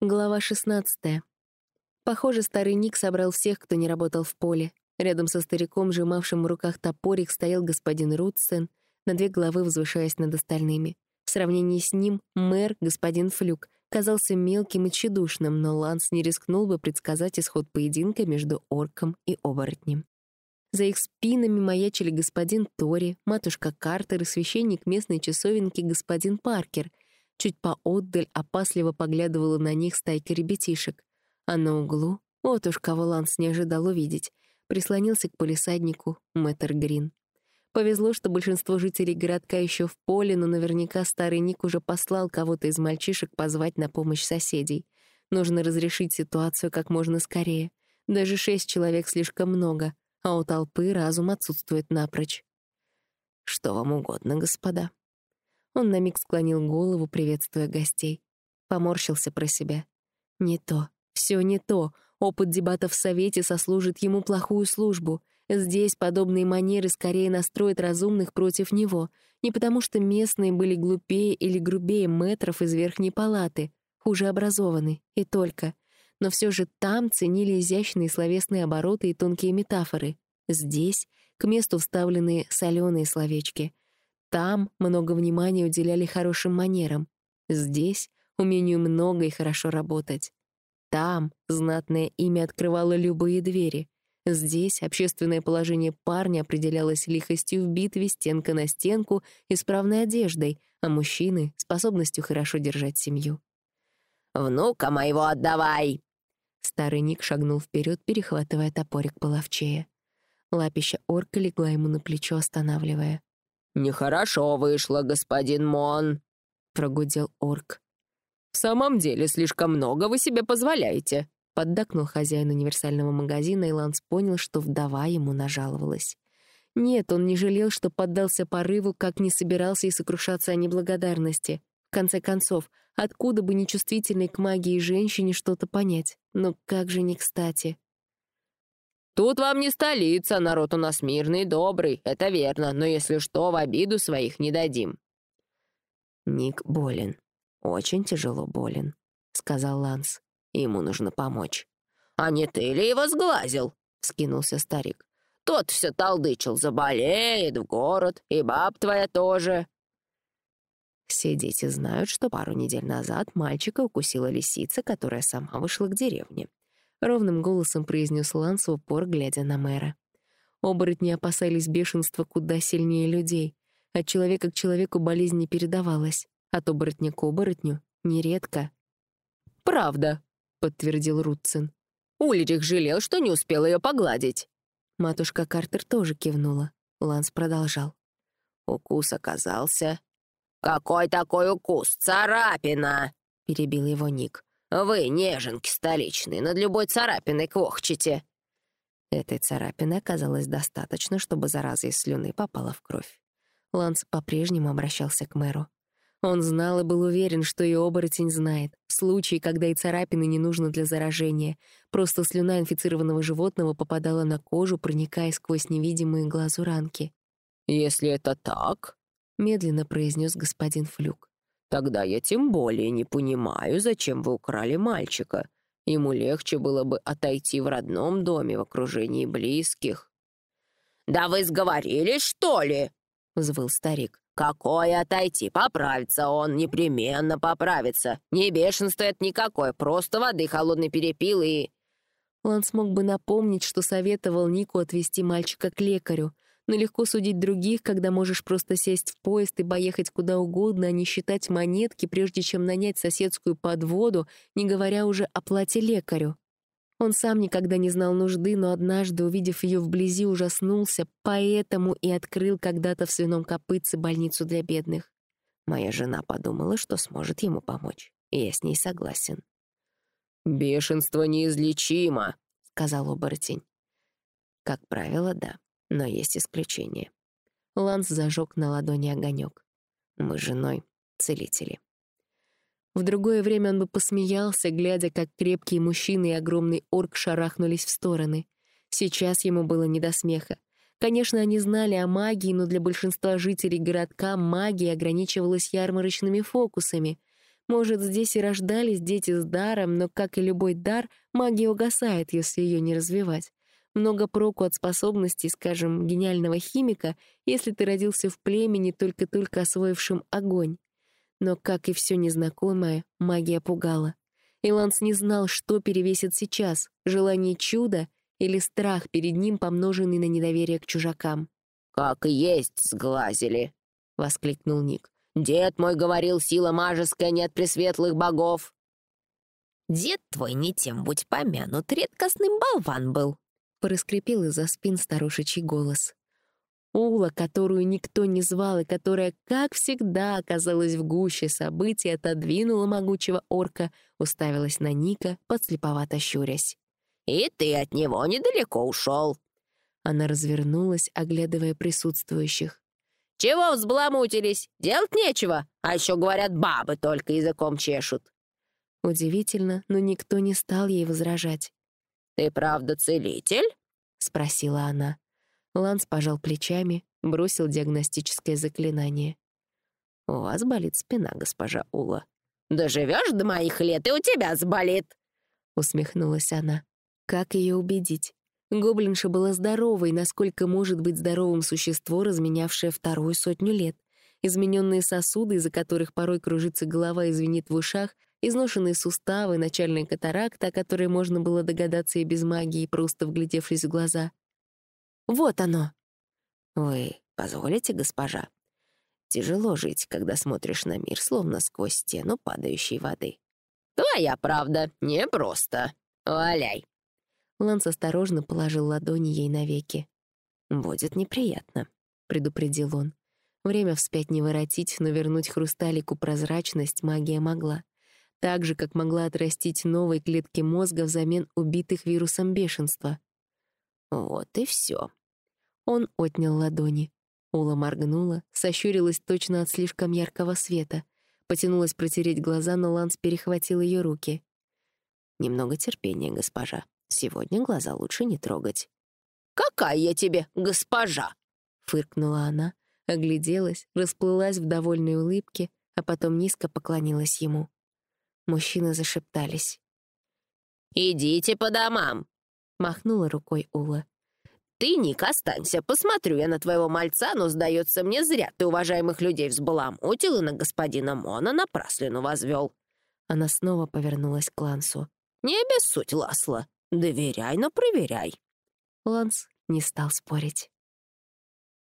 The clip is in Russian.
Глава 16. Похоже, старый Ник собрал всех, кто не работал в поле. Рядом со стариком, сжимавшим в руках топорик, стоял господин Рутсен, на две головы возвышаясь над остальными. В сравнении с ним мэр, господин Флюк, казался мелким и тщедушным, но Ланс не рискнул бы предсказать исход поединка между орком и оборотнем. За их спинами маячили господин Тори, матушка Картер и священник местной часовенки господин Паркер — Чуть поотдаль опасливо поглядывала на них стайка ребятишек. А на углу, вот уж кого Ланс не ожидал увидеть, прислонился к полисаднику Мэтр Грин. Повезло, что большинство жителей городка еще в поле, но наверняка старый Ник уже послал кого-то из мальчишек позвать на помощь соседей. Нужно разрешить ситуацию как можно скорее. Даже шесть человек слишком много, а у толпы разум отсутствует напрочь. «Что вам угодно, господа?» Он на миг склонил голову, приветствуя гостей. Поморщился про себя. Не то, все не то. Опыт дебатов в Совете сослужит ему плохую службу. Здесь подобные манеры скорее настроят разумных против него. Не потому что местные были глупее или грубее метров из Верхней Палаты, хуже образованы, и только. Но все же там ценили изящные словесные обороты и тонкие метафоры. Здесь — к месту вставленные соленые словечки — там много внимания уделяли хорошим манерам. Здесь — умению много и хорошо работать. Там знатное имя открывало любые двери. Здесь общественное положение парня определялось лихостью в битве стенка на стенку и справной одеждой, а мужчины — способностью хорошо держать семью. «Внука моего отдавай!» Старый Ник шагнул вперед, перехватывая топорик половчее. Лапища орка легла ему на плечо, останавливая. «Нехорошо вышло, господин Мон», — прогудел орк. «В самом деле, слишком много вы себе позволяете», — поддакнул хозяин универсального магазина, и Ланс понял, что вдова ему нажаловалась. Нет, он не жалел, что поддался порыву, как не собирался и сокрушаться о неблагодарности. В конце концов, откуда бы нечувствительной к магии женщине что-то понять? Но как же не кстати. Тут вам не столица, народ у нас мирный, добрый, это верно, но если что, в обиду своих не дадим». «Ник болен, очень тяжело болен», — сказал Ланс. «Ему нужно помочь». «А не ты ли его сглазил?» — скинулся старик. «Тот все толдычил, заболеет в город, и баб твоя тоже». Все дети знают, что пару недель назад мальчика укусила лисица, которая сама вышла к деревне. — ровным голосом произнес Ланс в упор, глядя на мэра. Оборотни опасались бешенства куда сильнее людей. От человека к человеку болезнь не передавалась. От оборотня к оборотню — нередко. «Правда», — подтвердил Рутцин. «Ульрих жалел, что не успел ее погладить». Матушка Картер тоже кивнула. Ланс продолжал. «Укус оказался...» «Какой такой укус? Царапина!» — перебил его Ник. Вы, неженки столичные, над любой царапиной квохчете». Этой царапины оказалось достаточно, чтобы зараза из слюны попала в кровь. Ланс по-прежнему обращался к мэру. Он знал и был уверен, что и оборотень знает. В случае, когда и царапины не нужно для заражения, просто слюна инфицированного животного попадала на кожу, проникая сквозь невидимые глазу ранки. «Если это так», — медленно произнес господин Флюк, Тогда я тем более не понимаю, зачем вы украли мальчика. Ему легче было бы отойти в родном доме в окружении близких». «Да вы сговорились, что ли?» — взвыл старик. «Какое отойти? Поправится он, непременно поправится. Не бешенствует никакое, просто воды холодной перепил и...» Он смог бы напомнить, что советовал Нику отвезти мальчика к лекарю — но легко судить других, когда можешь просто сесть в поезд и поехать куда угодно, а не считать монетки, прежде чем нанять соседскую подводу, не говоря уже о плате лекарю. Он сам никогда не знал нужды, но однажды, увидев ее вблизи, ужаснулся, поэтому и открыл когда-то в свином копытце больницу для бедных. Моя жена подумала, что сможет ему помочь, и я с ней согласен. «Бешенство неизлечимо», — сказал оборотень. Как правило, да но есть исключения. Ланс зажег на ладони огонек. Мы с женой целители. В другое время он бы посмеялся, глядя, как крепкие мужчины и огромный орк шарахнулись в стороны. Сейчас ему было не до смеха. Конечно, они знали о магии, но для большинства жителей городка магия ограничивалась ярмарочными фокусами. Может, здесь и рождались дети с даром, но, как и любой дар, магия угасает, если ее не развивать. Много проку от способностей, скажем, гениального химика, если ты родился в племени, только-только освоившем огонь. Но, как и все незнакомое, магия пугала. Иланс не знал, что перевесит сейчас — желание чуда или страх перед ним, помноженный на недоверие к чужакам. «Как и есть сглазили!» — воскликнул Ник. Дед мой говорил, сила мажеская не от пресветлых богов. Дед твой не тем будь помянут, редкостным болван был. Проскрипел из-за спин старушечий голос. Ула, которую никто не звал и которая, как всегда, оказалась в гуще событий, отодвинула могучего орка, уставилась на Ника, подслеповато щурясь. «И ты от него недалеко ушел!» Она развернулась, оглядывая присутствующих. Чего взбаламутились? Делать нечего. А еще, говорят, бабы только языком чешут. Удивительно, но никто не стал ей возражать. «Ты правда целитель?» — спросила она. Ланс пожал плечами, бросил диагностическое заклинание. «У вас болит спина, госпожа Ула. Доживешь до моих лет, и у тебя сболит!» — усмехнулась она. Как ее убедить? Гоблинша была здоровой, насколько может быть здоровым существо, разменявшее вторую сотню лет. Измененные сосуды, из-за которых порой кружится голова и звенит в ушах, изношенные суставы, начальная катаракта, о которой можно было догадаться и без магии, просто вглядевшись в глаза. Вот оно. «Вы позволите, госпожа? Тяжело жить, когда смотришь на мир, словно сквозь стену падающей воды». «Твоя правда, непросто. Валяй!» Ланс осторожно положил ладони ей на веки. «Будет неприятно», — предупредил он. Время вспять не воротить, но вернуть хрусталику прозрачность магия могла. Так же, как могла отрастить новые клетки мозга взамен убитых вирусом бешенства. «Вот и все. Он отнял ладони. Ула моргнула, сощурилась точно от слишком яркого света. Потянулась протереть глаза, но Ланс перехватил ее руки. «Немного терпения, госпожа. Сегодня глаза лучше не трогать. «Какая я тебе госпожа!» — фыркнула она, огляделась, расплылась в довольной улыбке, а потом низко поклонилась ему. Мужчины зашептались. «Идите по домам!» — махнула рукой Ула. «Ты, Ник, останься. Посмотрю я на твоего мальца, но, сдается мне, зря ты уважаемых людей взбаламутил и на господина Мона напраслину возвел». Она снова повернулась к Лансу. «Не обессудь, Ласло. Доверяй, но проверяй. Ланс не стал спорить.